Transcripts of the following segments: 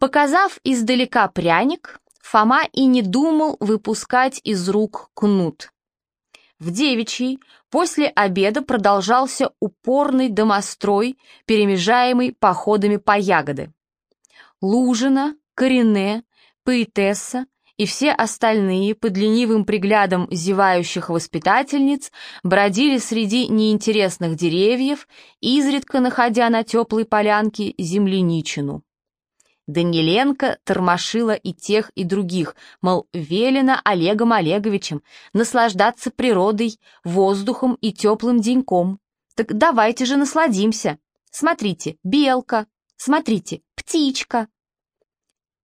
Показав издалека пряник, Фома и не думал выпускать из рук кнут. В девичьей после обеда продолжался упорный домострой, перемежаемый походами по ягоды. Лужина, Корене, поэтесса и все остальные под ленивым приглядом зевающих воспитательниц бродили среди неинтересных деревьев, изредка находя на теплой полянке земляничину. Даниленко тормошила и тех, и других, мол, велено Олегом Олеговичем наслаждаться природой, воздухом и теплым деньком. Так давайте же насладимся. Смотрите, белка, смотрите, птичка.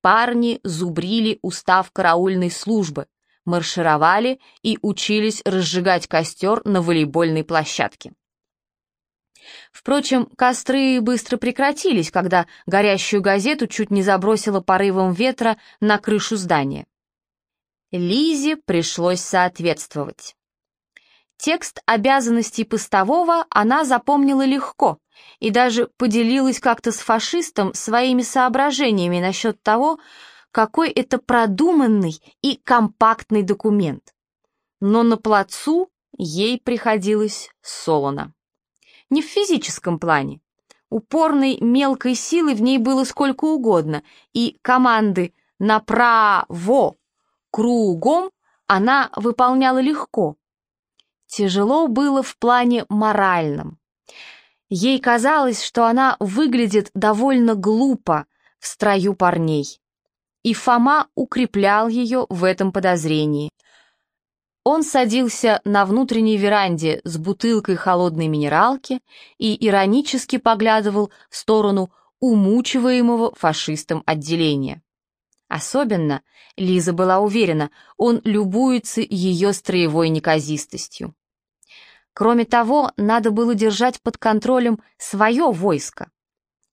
Парни зубрили устав караульной службы, маршировали и учились разжигать костер на волейбольной площадке. Впрочем, костры быстро прекратились, когда горящую газету чуть не забросило порывом ветра на крышу здания. Лизе пришлось соответствовать. Текст обязанностей постового она запомнила легко и даже поделилась как-то с фашистом своими соображениями насчет того, какой это продуманный и компактный документ. Но на плацу ей приходилось солоно не в физическом плане. Упорной мелкой силы в ней было сколько угодно, и команды «направо», «кругом» она выполняла легко. Тяжело было в плане моральном. Ей казалось, что она выглядит довольно глупо в строю парней. И Фома укреплял ее в этом подозрении – он садился на внутренней веранде с бутылкой холодной минералки и иронически поглядывал в сторону умучиваемого фашистом отделения. Особенно, Лиза была уверена, он любуется ее строевой неказистостью. Кроме того, надо было держать под контролем свое войско.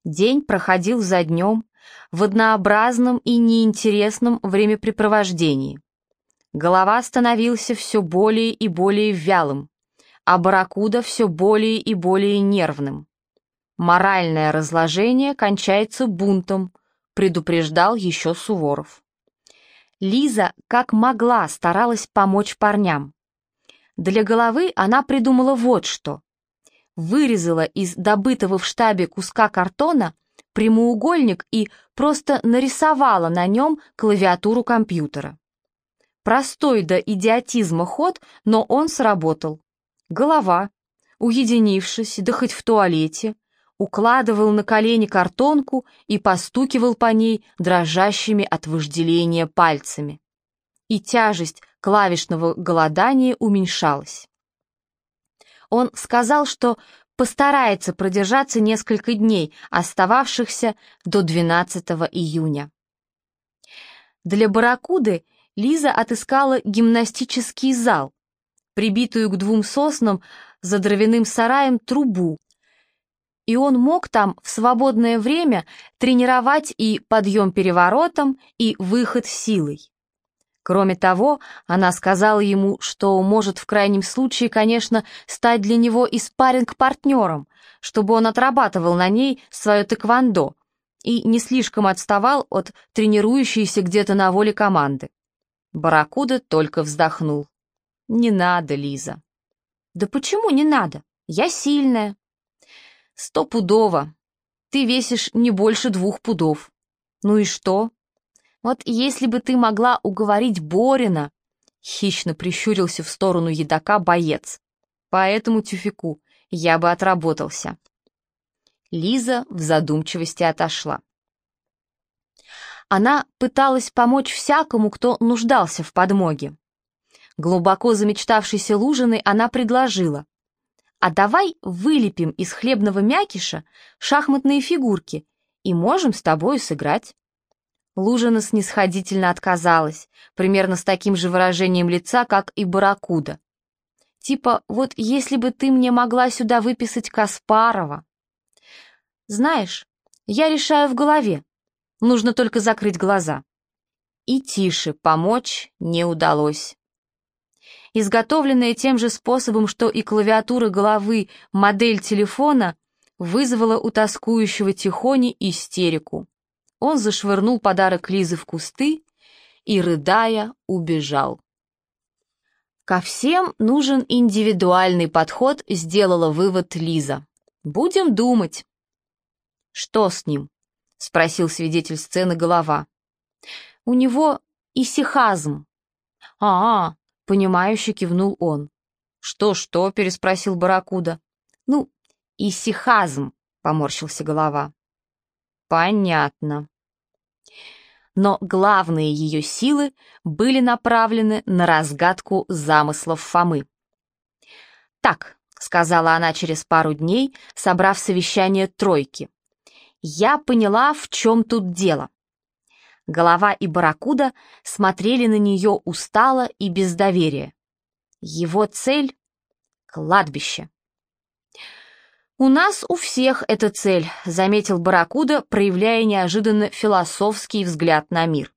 День проходил за днем, в однообразном и неинтересном времяпрепровождении. Голова становился все более и более вялым, а барракуда все более и более нервным. Моральное разложение кончается бунтом, предупреждал еще Суворов. Лиза как могла старалась помочь парням. Для головы она придумала вот что. Вырезала из добытого в штабе куска картона прямоугольник и просто нарисовала на нем клавиатуру компьютера. Простой до идиотизма ход, но он сработал. Голова, уединившись, да хоть в туалете, укладывал на колени картонку и постукивал по ней дрожащими от вожделения пальцами. И тяжесть клавишного голодания уменьшалась. Он сказал, что постарается продержаться несколько дней, остававшихся до 12 июня. Для барракуды Лиза отыскала гимнастический зал, прибитую к двум соснам за дровяным сараем трубу, и он мог там в свободное время тренировать и подъем переворотом, и выход силой. Кроме того, она сказала ему, что может в крайнем случае, конечно, стать для него и спарринг-партнером, чтобы он отрабатывал на ней свое тэквондо и не слишком отставал от тренирующейся где-то на воле команды. Барракуда только вздохнул. «Не надо, Лиза». «Да почему не надо? Я сильная». «Стопудово. Ты весишь не больше двух пудов. Ну и что? Вот если бы ты могла уговорить Борина...» Хищно прищурился в сторону едока боец. «По этому тюфику я бы отработался». Лиза в задумчивости отошла. Она пыталась помочь всякому, кто нуждался в подмоге. Глубоко замечтавшейся Лужиной она предложила. «А давай вылепим из хлебного мякиша шахматные фигурки и можем с тобой сыграть». Лужина снисходительно отказалась, примерно с таким же выражением лица, как и Баракуда. Типа, вот если бы ты мне могла сюда выписать Каспарова. Знаешь, я решаю в голове, Нужно только закрыть глаза. И тише помочь не удалось. Изготовленная тем же способом, что и клавиатура головы, модель телефона вызвала у тоскующего Тихони истерику. он зашвырнул подарок Лизы в кусты и, рыдая, убежал. Ко всем нужен индивидуальный подход, сделала вывод Лиза. Будем думать. Что с ним? Спросил свидетель сцены голова. У него исихазм. А, -а понимающе кивнул он. Что-что? переспросил Баракуда. Ну, исихазм, поморщился голова. Понятно но главные ее силы были направлены на разгадку замыслов Фомы. «Так», — сказала она через пару дней, собрав совещание тройки, «я поняла, в чем тут дело». Голова и Баракуда смотрели на нее устало и без доверия. Его цель — кладбище. «У нас у всех эта цель», — заметил Баракуда, проявляя неожиданно философский взгляд на мир.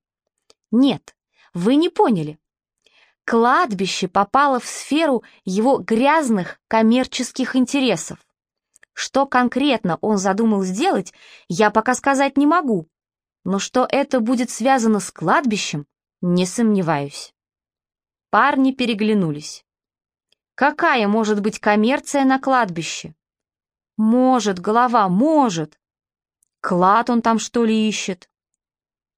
«Нет, вы не поняли. Кладбище попало в сферу его грязных коммерческих интересов. Что конкретно он задумал сделать, я пока сказать не могу. Но что это будет связано с кладбищем, не сомневаюсь». Парни переглянулись. «Какая может быть коммерция на кладбище?» Может, голова, может. Клад он там, что ли, ищет?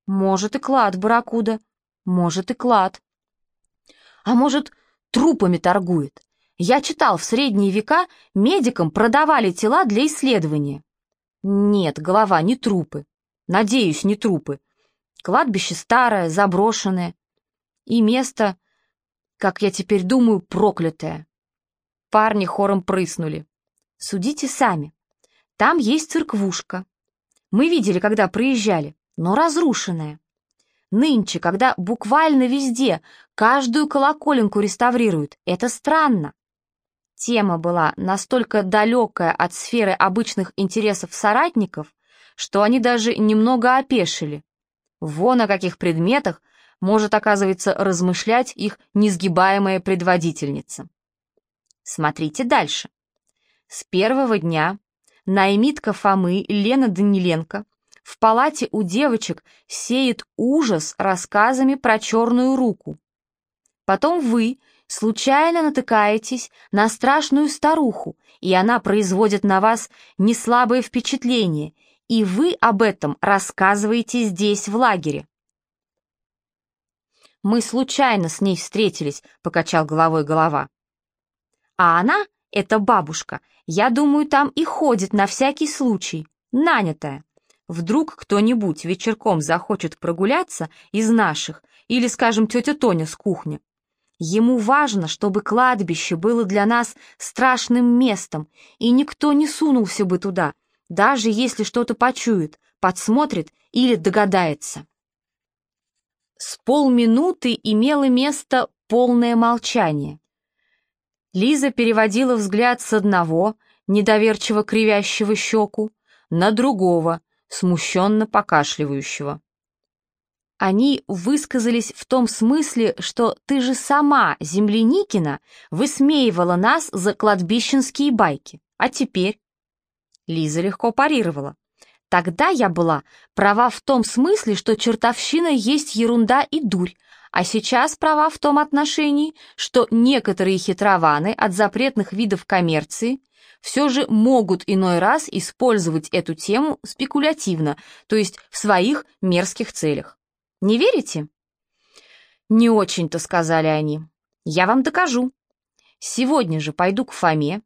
Может и клад, барракуда, может и клад. А может, трупами торгует? Я читал, в средние века медикам продавали тела для исследования. Нет, голова, не трупы. Надеюсь, не трупы. Кладбище старое, заброшенное. И место, как я теперь думаю, проклятое. Парни хором прыснули. Судите сами. Там есть церквушка. Мы видели, когда проезжали, но разрушенная. Нынче, когда буквально везде каждую колоколенку реставрируют, это странно. Тема была настолько далекая от сферы обычных интересов соратников, что они даже немного опешили. Вон о каких предметах может, оказывается, размышлять их несгибаемая предводительница. Смотрите дальше. С первого дня наймитка Фомы Лена Даниленко в палате у девочек сеет ужас рассказами про черную руку. Потом вы случайно натыкаетесь на страшную старуху, и она производит на вас неслабое впечатление, и вы об этом рассказываете здесь, в лагере. «Мы случайно с ней встретились», — покачал головой голова. А она, эта бабушка, я думаю, там и ходит на всякий случай, нанятая. Вдруг кто-нибудь вечерком захочет прогуляться из наших, или, скажем, тетя Тоня с кухни. Ему важно, чтобы кладбище было для нас страшным местом, и никто не сунулся бы туда, даже если что-то почует, подсмотрит или догадается. С полминуты имело место полное молчание. Лиза переводила взгляд с одного, недоверчиво кривящего щеку, на другого, смущенно покашливающего. Они высказались в том смысле, что ты же сама, Земляникина, высмеивала нас за кладбищенские байки. А теперь? Лиза легко парировала. Тогда я была права в том смысле, что чертовщина есть ерунда и дурь, а сейчас права в том отношении, что некоторые хитрованы от запретных видов коммерции все же могут иной раз использовать эту тему спекулятивно, то есть в своих мерзких целях. Не верите? Не очень-то, сказали они. Я вам докажу. Сегодня же пойду к Фоме,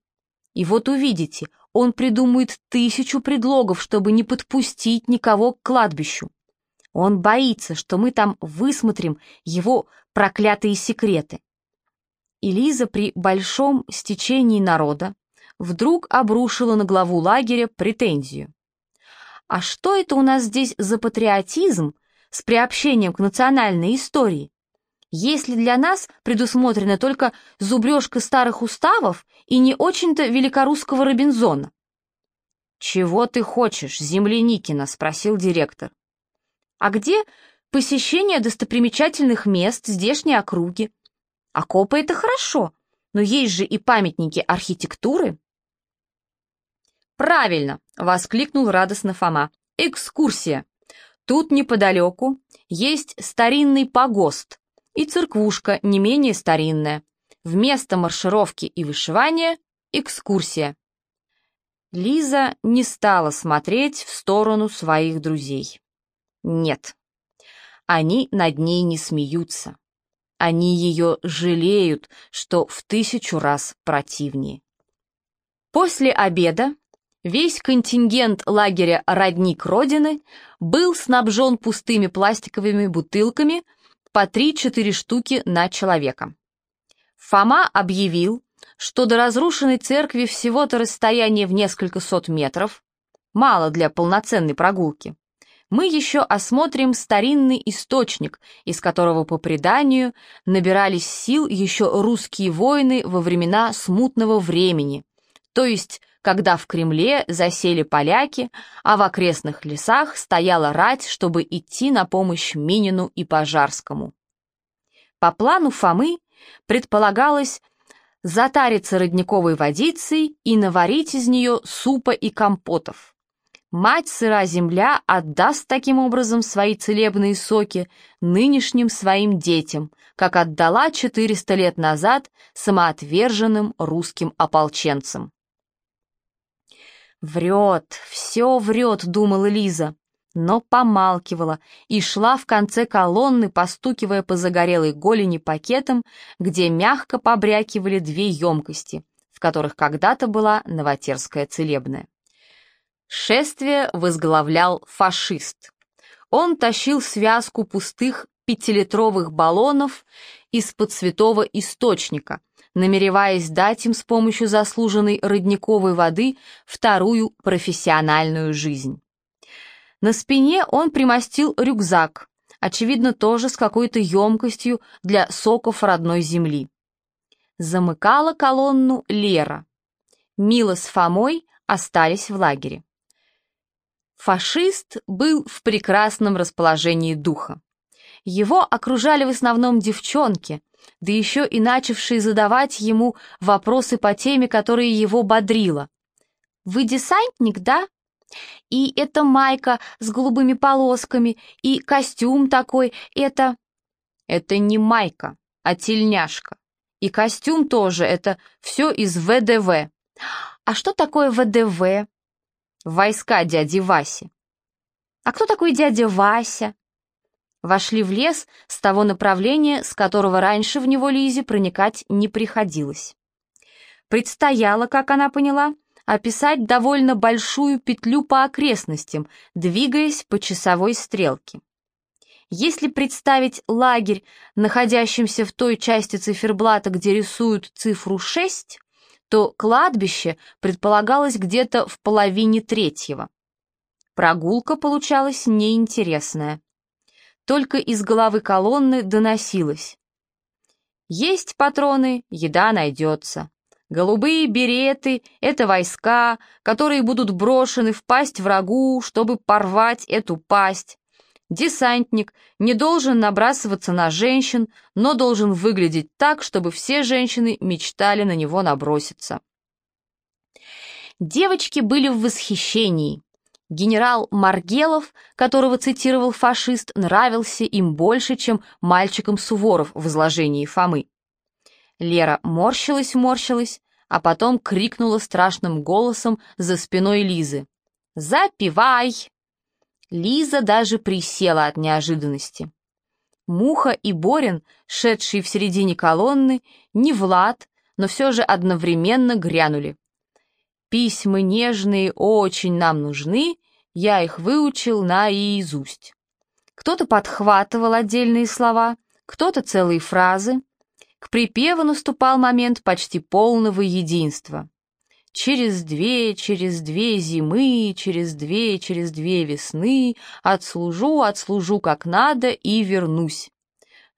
и вот увидите, он придумает тысячу предлогов, чтобы не подпустить никого к кладбищу. Он боится, что мы там высмотрим его проклятые секреты. И Лиза при большом стечении народа вдруг обрушила на главу лагеря претензию. А что это у нас здесь за патриотизм с приобщением к национальной истории? Если для нас предусмотрена только зубрежка старых уставов и не очень-то великорусского Робинзона. «Чего ты хочешь, Земляникина?» — спросил директор. А где посещение достопримечательных мест здешней округи? Окопы — это хорошо, но есть же и памятники архитектуры. «Правильно!» — воскликнул радостно Фома. «Экскурсия! Тут неподалеку есть старинный погост и церквушка не менее старинная. Вместо маршировки и вышивания — экскурсия. Лиза не стала смотреть в сторону своих друзей. Нет, они над ней не смеются. Они ее жалеют, что в тысячу раз противнее. После обеда весь контингент лагеря «Родник Родины» был снабжен пустыми пластиковыми бутылками по 3-4 штуки на человека. Фома объявил, что до разрушенной церкви всего-то расстояние в несколько сот метров, мало для полноценной прогулки мы еще осмотрим старинный источник, из которого, по преданию, набирались сил еще русские воины во времена смутного времени, то есть когда в Кремле засели поляки, а в окрестных лесах стояла рать, чтобы идти на помощь Минину и Пожарскому. По плану Фомы предполагалось затариться родниковой водицей и наварить из нее супа и компотов. Мать сыра земля отдаст таким образом свои целебные соки нынешним своим детям, как отдала 400 лет назад самоотверженным русским ополченцам. «Врет, все врет», — думала Лиза, но помалкивала и шла в конце колонны, постукивая по загорелой голени пакетом, где мягко побрякивали две емкости, в которых когда-то была новотерская целебная. Шествие возглавлял фашист. Он тащил связку пустых пятилитровых баллонов из-под святого источника, намереваясь дать им с помощью заслуженной родниковой воды вторую профессиональную жизнь. На спине он примостил рюкзак, очевидно, тоже с какой-то емкостью для соков родной земли. Замыкала колонну Лера. Мила с Фомой остались в лагере. Фашист был в прекрасном расположении духа. Его окружали в основном девчонки, да еще и начавшие задавать ему вопросы по теме, которые его бодрила. «Вы десантник, да? И эта майка с голубыми полосками, и костюм такой, это...» «Это не майка, а тельняшка. И костюм тоже, это все из ВДВ». «А что такое ВДВ?» Войска дяди Васи. А кто такой дядя Вася? Вошли в лес с того направления, с которого раньше в него Лизе проникать не приходилось. Предстояло, как она поняла, описать довольно большую петлю по окрестностям, двигаясь по часовой стрелке. Если представить лагерь, находящимся в той части циферблата, где рисуют цифру 6, то кладбище предполагалось где-то в половине третьего. Прогулка получалась неинтересная. Только из головы колонны доносилось. Есть патроны, еда найдется. Голубые береты — это войска, которые будут брошены в пасть врагу, чтобы порвать эту пасть. Десантник не должен набрасываться на женщин, но должен выглядеть так, чтобы все женщины мечтали на него наброситься. Девочки были в восхищении. Генерал Маргелов, которого цитировал фашист, нравился им больше, чем мальчикам Суворов в изложении Фомы. Лера морщилась-морщилась, а потом крикнула страшным голосом за спиной Лизы. «Запивай!» Лиза даже присела от неожиданности. Муха и Борин, шедшие в середине колонны, не Влад, но все же одновременно грянули. Письма нежные очень нам нужны, я их выучил наизусть. Кто-то подхватывал отдельные слова, кто-то целые фразы. К припеву наступал момент почти полного единства. Через две, через две зимы, через две, через две весны отслужу, отслужу как надо и вернусь.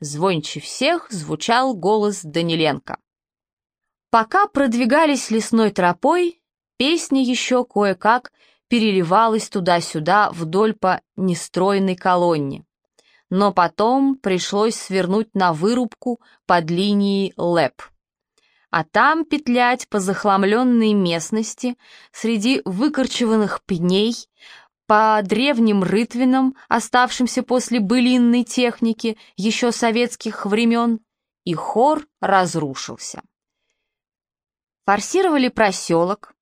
Звонче всех звучал голос Даниленко. Пока продвигались лесной тропой, песня еще кое-как переливалась туда-сюда вдоль по нестройной колонне. Но потом пришлось свернуть на вырубку под линией ЛЭП а там петлять по захламленной местности среди выкорчеванных пней, по древним рытвинам, оставшимся после былинной техники еще советских времен, и хор разрушился. Форсировали проселок,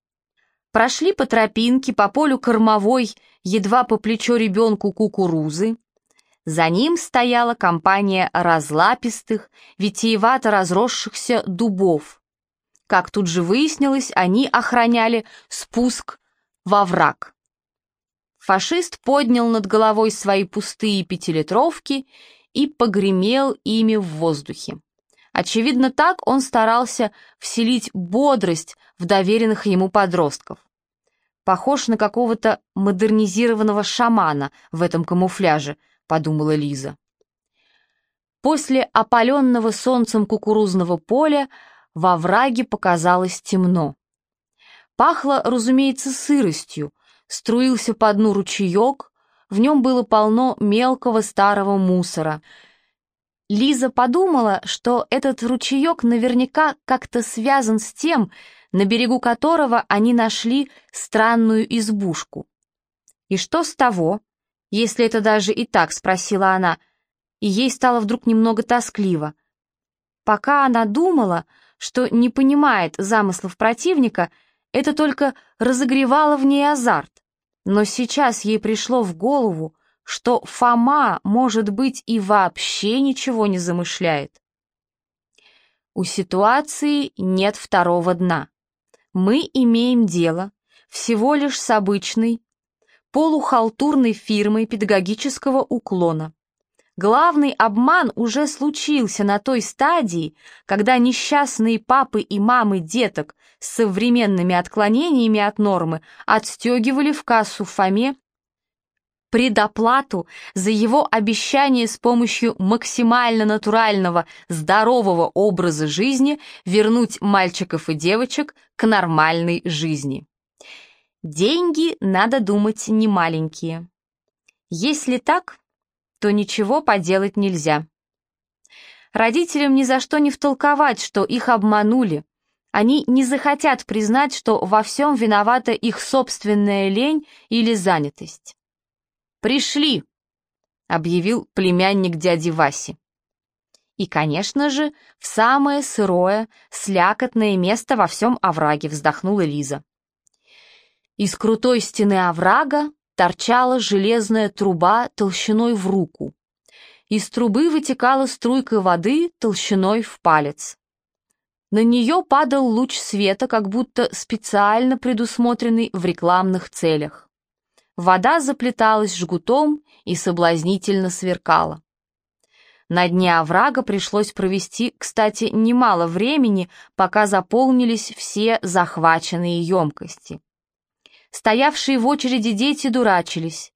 прошли по тропинке, по полю кормовой, едва по плечо ребенку кукурузы. За ним стояла компания разлапистых, витиевато разросшихся дубов. Как тут же выяснилось, они охраняли спуск во враг. Фашист поднял над головой свои пустые пятилитровки и погремел ими в воздухе. Очевидно, так он старался вселить бодрость в доверенных ему подростков. Похож на какого-то модернизированного шамана в этом камуфляже, подумала Лиза. После опаленного солнцем кукурузного поля во враге показалось темно. Пахло, разумеется, сыростью, струился по дну ручеек, в нем было полно мелкого старого мусора — Лиза подумала, что этот ручеек наверняка как-то связан с тем, на берегу которого они нашли странную избушку. «И что с того, если это даже и так?» — спросила она, и ей стало вдруг немного тоскливо. Пока она думала, что не понимает замыслов противника, это только разогревало в ней азарт. Но сейчас ей пришло в голову, что Фома, может быть, и вообще ничего не замышляет. У ситуации нет второго дна. Мы имеем дело всего лишь с обычной, полухалтурной фирмой педагогического уклона. Главный обман уже случился на той стадии, когда несчастные папы и мамы деток с современными отклонениями от нормы отстегивали в кассу Фоме предоплату за его обещание с помощью максимально натурального, здорового образа жизни вернуть мальчиков и девочек к нормальной жизни. Деньги, надо думать, не маленькие. Если так, то ничего поделать нельзя. Родителям ни за что не втолковать, что их обманули. Они не захотят признать, что во всем виновата их собственная лень или занятость. «Пришли!» — объявил племянник дяди Васи. И, конечно же, в самое сырое, слякотное место во всем овраге вздохнула Лиза. Из крутой стены оврага торчала железная труба толщиной в руку. Из трубы вытекала струйка воды толщиной в палец. На нее падал луч света, как будто специально предусмотренный в рекламных целях. Вода заплеталась жгутом и соблазнительно сверкала. На дне оврага пришлось провести, кстати, немало времени, пока заполнились все захваченные емкости. Стоявшие в очереди дети дурачились.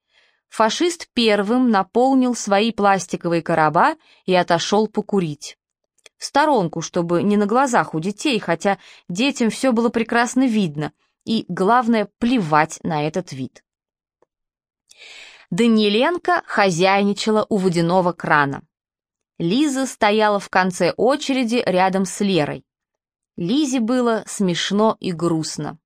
Фашист первым наполнил свои пластиковые короба и отошел покурить. В сторонку, чтобы не на глазах у детей, хотя детям все было прекрасно видно, и, главное, плевать на этот вид. Даниленко хозяйничала у водяного крана. Лиза стояла в конце очереди рядом с Лерой. Лизе было смешно и грустно.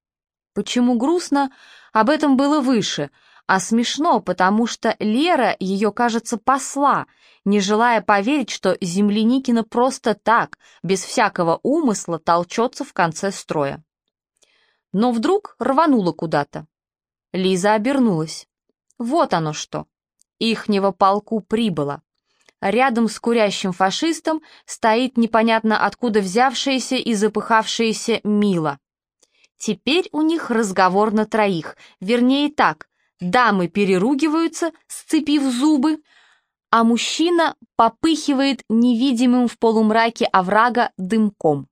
Почему грустно? Об этом было выше, а смешно, потому что Лера ее, кажется, посла, не желая поверить, что Земляникина просто так, без всякого умысла, толчется в конце строя. Но вдруг рванула куда-то. Лиза обернулась. Вот оно что. Ихнего полку прибыло. Рядом с курящим фашистом стоит непонятно откуда взявшаяся и запыхавшаяся Мила. Теперь у них разговор на троих, вернее так, дамы переругиваются, сцепив зубы, а мужчина попыхивает невидимым в полумраке оврага дымком.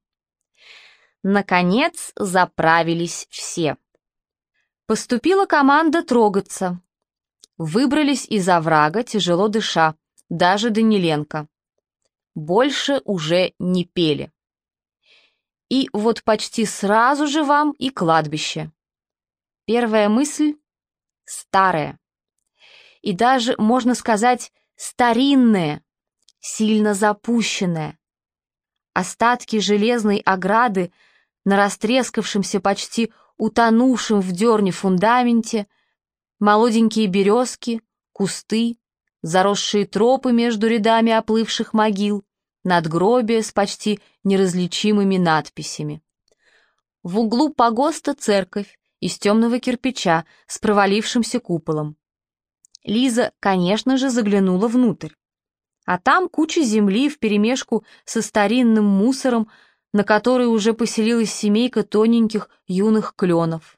Наконец заправились все. Поступила команда трогаться. Выбрались из оврага, тяжело дыша, даже Даниленко. Больше уже не пели. И вот почти сразу же вам и кладбище. Первая мысль — старая. И даже, можно сказать, старинная, сильно запущенная. Остатки железной ограды на растрескавшемся, почти утонувшем в дерне фундаменте — Молоденькие березки, кусты, заросшие тропы между рядами оплывших могил, надгробия с почти неразличимыми надписями. В углу погоста церковь из темного кирпича с провалившимся куполом. Лиза, конечно же, заглянула внутрь. А там куча земли вперемешку со старинным мусором, на которой уже поселилась семейка тоненьких юных кленов.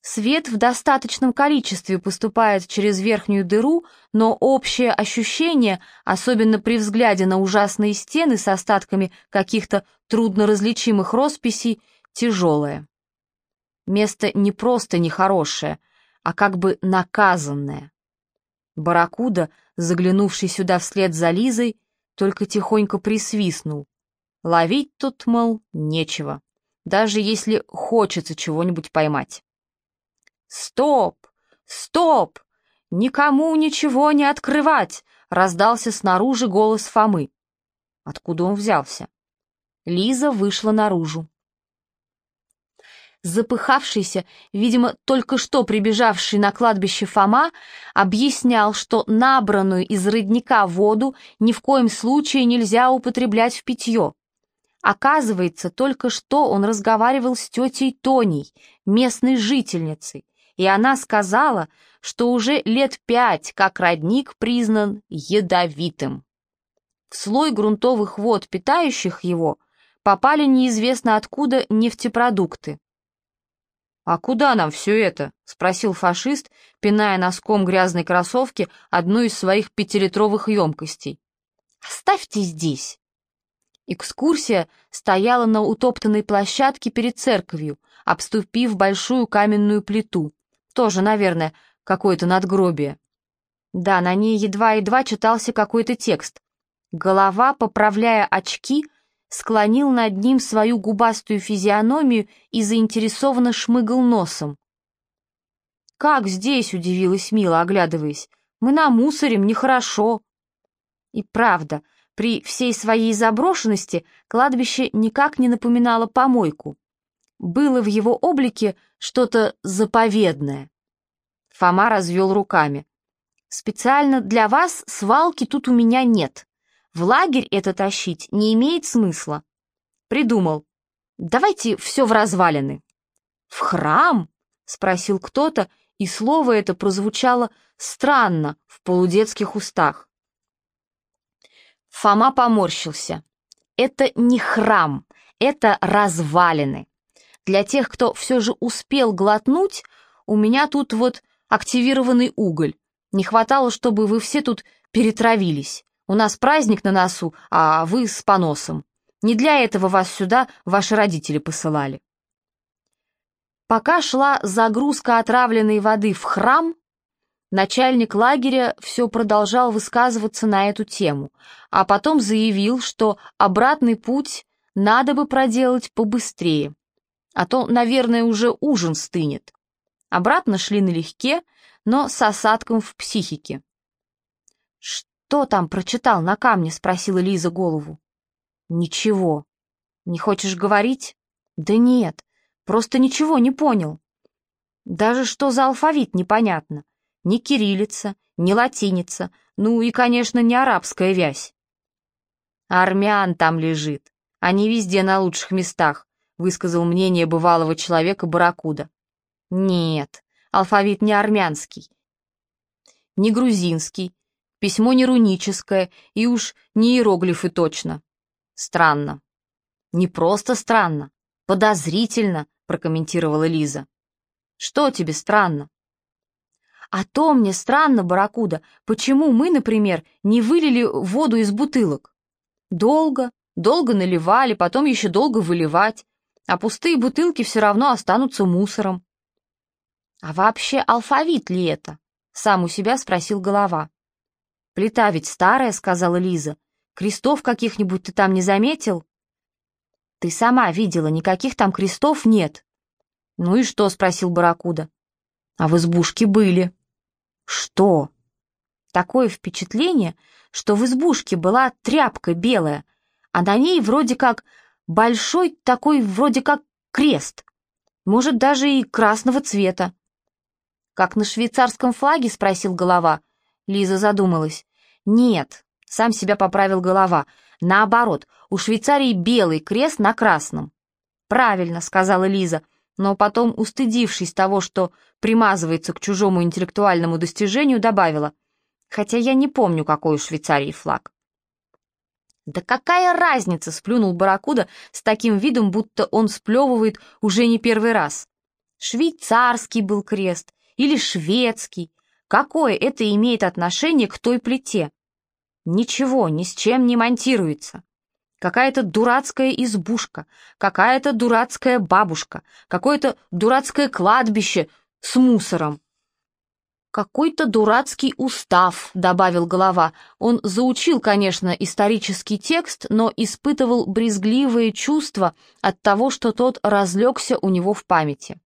Свет в достаточном количестве поступает через верхнюю дыру, но общее ощущение, особенно при взгляде на ужасные стены с остатками каких-то трудноразличимых росписей, тяжелое. Место не просто нехорошее, а как бы наказанное. Баракуда, заглянувший сюда вслед за Лизой, только тихонько присвистнул. Ловить тут, мол, нечего, даже если хочется чего-нибудь поймать. «Стоп! Стоп! Никому ничего не открывать!» — раздался снаружи голос Фомы. Откуда он взялся? Лиза вышла наружу. Запыхавшийся, видимо, только что прибежавший на кладбище Фома, объяснял, что набранную из родника воду ни в коем случае нельзя употреблять в питье. Оказывается, только что он разговаривал с тетей Тоней, местной жительницей, и она сказала, что уже лет пять как родник признан ядовитым. В слой грунтовых вод, питающих его, попали неизвестно откуда нефтепродукты. «А куда нам все это?» — спросил фашист, пиная носком грязной кроссовки одну из своих пятилитровых емкостей. «Оставьте здесь!» Экскурсия стояла на утоптанной площадке перед церковью, обступив большую каменную плиту. Тоже, наверное, какое-то надгробие. Да, на ней едва-едва читался какой-то текст. Голова, поправляя очки, склонил над ним свою губастую физиономию и заинтересованно шмыгал носом. «Как здесь?» — удивилась Мила, оглядываясь. «Мы намусорим, нехорошо». И правда, при всей своей заброшенности кладбище никак не напоминало помойку. Было в его облике что-то заповедное. Фома развел руками. «Специально для вас свалки тут у меня нет. В лагерь это тащить не имеет смысла». Придумал. «Давайте все в развалины». «В храм?» — спросил кто-то, и слово это прозвучало странно в полудетских устах. Фома поморщился. «Это не храм, это развалины. Для тех, кто все же успел глотнуть, у меня тут вот активированный уголь. Не хватало, чтобы вы все тут перетравились. У нас праздник на носу, а вы с поносом. Не для этого вас сюда ваши родители посылали. Пока шла загрузка отравленной воды в храм, начальник лагеря все продолжал высказываться на эту тему, а потом заявил, что обратный путь надо бы проделать побыстрее а то, наверное, уже ужин стынет. Обратно шли налегке, но с осадком в психике. «Что там прочитал на камне?» — спросила Лиза голову. «Ничего. Не хочешь говорить?» «Да нет, просто ничего не понял. Даже что за алфавит непонятно. Ни кириллица, ни латиница, ну и, конечно, не арабская вязь. Армян там лежит. Они везде на лучших местах высказал мнение бывалого человека Баракуда. Нет, алфавит не армянский, не грузинский, письмо не руническое и уж не иероглифы точно. Странно. Не просто странно, подозрительно, прокомментировала Лиза. Что тебе странно? А то мне странно, Баракуда, почему мы, например, не вылили воду из бутылок? Долго, долго наливали, потом еще долго выливать а пустые бутылки все равно останутся мусором. «А вообще алфавит ли это?» — сам у себя спросил голова. «Плита ведь старая», — сказала Лиза. «Крестов каких-нибудь ты там не заметил?» «Ты сама видела, никаких там крестов нет». «Ну и что?» — спросил Баракуда. «А в избушке были». «Что?» Такое впечатление, что в избушке была тряпка белая, а на ней вроде как Большой такой вроде как крест, может, даже и красного цвета. «Как на швейцарском флаге?» — спросил голова. Лиза задумалась. «Нет», — сам себя поправил голова. «Наоборот, у Швейцарии белый крест на красном». «Правильно», — сказала Лиза, но потом, устыдившись того, что примазывается к чужому интеллектуальному достижению, добавила. «Хотя я не помню, какой у Швейцарии флаг». «Да какая разница?» — сплюнул Барракуда с таким видом, будто он сплевывает уже не первый раз. «Швейцарский был крест или шведский. Какое это имеет отношение к той плите?» «Ничего, ни с чем не монтируется. Какая-то дурацкая избушка, какая-то дурацкая бабушка, какое-то дурацкое кладбище с мусором. «Какой-то дурацкий устав», — добавил голова. Он заучил, конечно, исторический текст, но испытывал брезгливые чувства от того, что тот разлегся у него в памяти.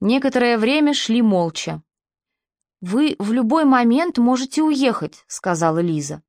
Некоторое время шли молча. «Вы в любой момент можете уехать», — сказала Лиза.